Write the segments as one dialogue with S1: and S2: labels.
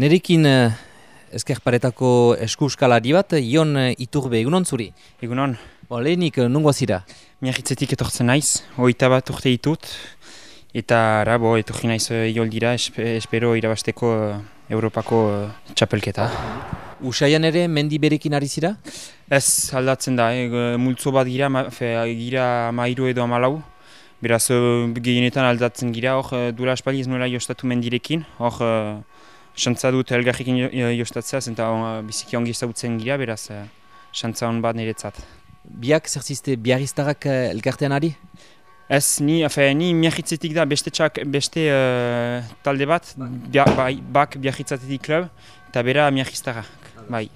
S1: Nerekin uh, ezkerparetako eskuskalari bat, Ion uh, Iturbe, egunon zuri?
S2: Egunon,
S1: Bo, lehenik, uh, nungoa zira?
S2: miarritzetik etortzen naiz, hogeita bat urte ditut, eta ara, bo, etorri naiz ioldira, espe, espero irabasteko Europako txapelketa.
S1: Usaian ere, mendi berekin ari zira?
S2: Ez aldatzen da, eh, multzo bat gira, ma, fe, gira mairu edo amalau, beraz gehienetan aldatzen gira, hor duela aspaldi ez nuela jostatu mendirekin, hor uh, xantza dut jo- jostatzea, zenta uh, biziki ongi ezagutzen gira, beraz uh, xantza hon bat niretzat.
S1: Biak, zer ziste, biarriztarrak uh, elkartean ari?
S2: Ez, ni, afe, ni miarritzetik da beste, txak, beste uh, talde bat, bia, bai, bak miarritzatetik klub, eta bera miarriztara, bai.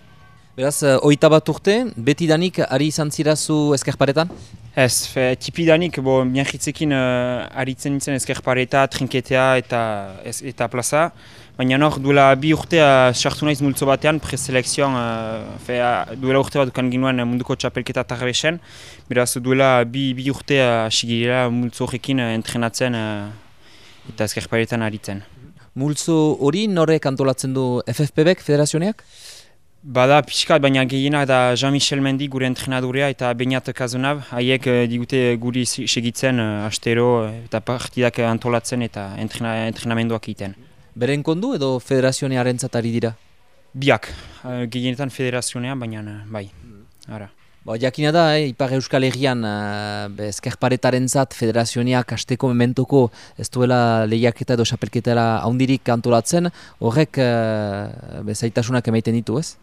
S1: Beraz, uh, oita bat urte, betidanik ari izan zirazu ezkerparetan?
S2: Ez, fe, tipidanik, bo, miarritzekin uh, aritzen nintzen ezkerpareta, trinketea eta, ez, eta plaza, baina hor duela bi urtea sartu naiz multzo batean, preselekzioan, uh, fe, uh, duela urte bat dukan ginuen munduko txapelketa tarbesen, beraz duela bi, bi urtea hasi girela multzo horrekin entrenatzen uh, eta ezkerparetan aritzen.
S1: Multzo hori norek antolatzen du FFPBek, federazioneak?
S2: Bada pixkat, baina gehiena da Jean-Michel Mendi gure entrenadurea eta Beñat Kazunab, haiek eh, digute guri segitzen uh, astero eh, eta partidak antolatzen eta entrena, entrenamenduak egiten.
S1: Beren kondu edo federazionearen ari dira?
S2: Biak, uh, gehienetan federazionean, baina eh, bai, ara.
S1: Ba, jakina da, eh, Ipar Euskal Herrian uh, ezkerparetaren zat federazioneak asteko mementoko ez duela lehiaketa edo xapelketara haundirik antolatzen, horrek uh, bezaitasunak emaiten ditu, ez?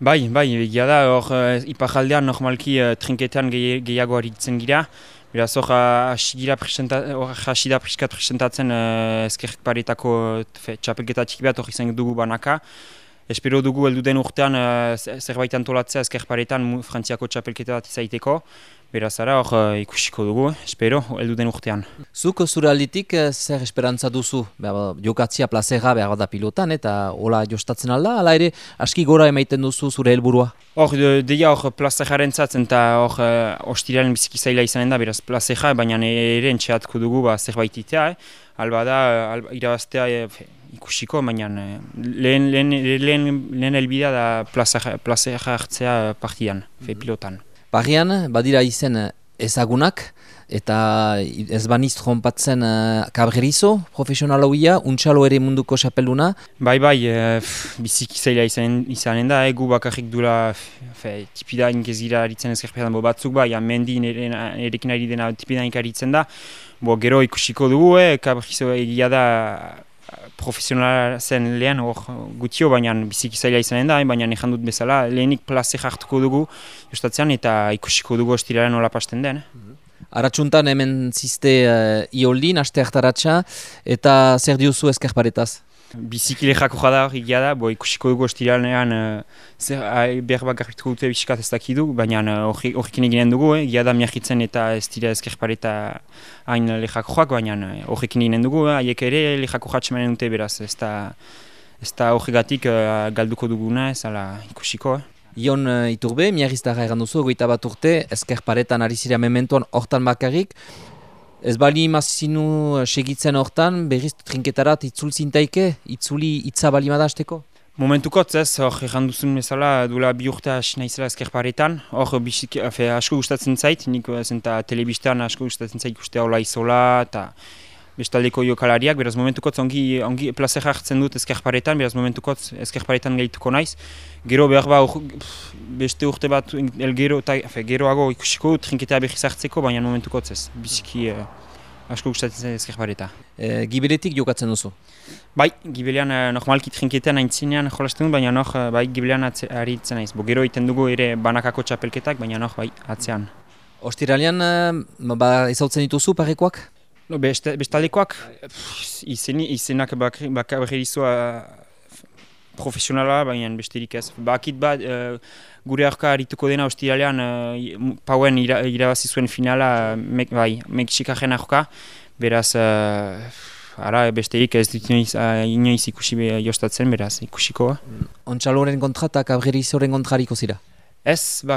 S2: Bai, bai, egia da, hor uh, iparaldean normalki uh, trinketan gehi, gehiago aritzen gira, Beraz, hor hasi da preskat presentatzen uh, ezkerparetako fe, txapelketa txiki bat hor izan dugu banaka. Espero dugu heldu den urtean uh, ze- zerbait antolatzea ezkerparetan frantziako txapelketa bat. Beraz, ara hor uh, ikusiko dugu, espero, heldu den urtean.
S1: Zuk zure alditik eh, zer esperantza duzu? Bada, jokatzia plazera behar da pilotan eta hola jostatzen alda, ala ere aski gora emaiten duzu zure helburua.
S2: Hor, de- deia hor plazejaren zatzen eta hor ostiralen biziki zaila izanen da, beraz plazeja, baina ere entxeatko dugu ba, zerbait itea, eh? alba da, alba, irabaztea eh, fe, ikusiko, baina eh, lehen, lehen, lehen, lehen helbidea da plazeja, plazeja hartzea eh, partidan, fe pilotan.
S1: Barrian, badira izen eh, ezagunak, eta ez baniz trompatzen uh, kabrerizo, profesional hauia, untxalo ere munduko xapelduna.
S2: Bai, bai, eh, pff, biziki zaila izanen, izanen da, egu bakarrik dula, fe, tipida inkez gira aritzen ezkerpetan, bo batzuk bai, mendi erekin ari dena tipida aritzen da, bo gero ikusiko dugu, eh, kabrizo egia da profesionala zen lehen, hor gutio, baina biziki zaila izanen da, eh, baina nejan dut bezala, lehenik plaze hartuko dugu jostatzean eta ikusiko dugu ostiraren nola pasten den. eh.
S1: Aratsuntan hemen ziste uh, ioldin, aste hartaratxa, eta zer diozu ezkerparetaz?
S2: Biziki lehako jada hori da, bo ikusiko dugu ostiralean uh, zer uh, behar bak garbituko dute biskat ez dakidu, baina uh, horrekin eginen dugu, eh? egia da miahitzen eta ez dira ezkerpareta hain lehako baina uh, horrekin eginen dugu, eh? haiek ere lehako jatxemanen dute beraz, ez da, ez da horregatik uh, galduko duguna, ez ala ikusiko. Eh?
S1: Ion uh, Iturbe, miarriztarra egan duzu, goita bat urte, ezkerparetan ari zira mementoan hortan bakarrik. Ez bali mazinu uh, segitzen hortan, berriz trinketarat itzul zintaike, itzuli itza bali madazteko?
S2: Momentukotz ez, hor egan duzun bezala, duela bi urte hasi naizela ezkerparetan, hor afe, asko gustatzen zait, nik eh, zenta telebistan asko gustatzen zait ikustea hola izola, eta bestaldeko jokalariak, beraz momentukotz ongi, ongi plazera hartzen dut ezkerparetan, beraz momentukotz ezkerparetan gehituko naiz. Gero behar ba, ur- pff, beste urte bat, el gero, ta, afe, geroago ikusiko dut, trinketea berriz hartzeko, baina momentukotz ez, biziki eh, asko gustatzen zait ezkerpareta.
S1: E, giberetik jokatzen duzu.
S2: Bai, gibelean uh, normalki trinketean aintzinean jolasten dut, baina noh, uh, bai, gibelean atze, aritzen naiz. Bo, gero iten dugu ere banakako txapelketak, baina noh, bai, atzean.
S1: Ostiralean, uh, ba, ezautzen dituzu parekoak?
S2: No, beste, bestaldekoak, izeni, izenak bakri- bakarrizua profesionala, baina besterik ez. Bakit bat, uh, gure aurka arituko dena ostiralean, uh, pauen ira, irabazi zuen finala, mek, bai, Mexikaren aurka, beraz, uh, ara besterik ez dut inoiz, uh, inoiz ikusi be, jostatzen, beraz, ikusiko.
S1: Ontxaloren kontra eta kabrerizoren kontrariko zira.
S2: Ez, ba,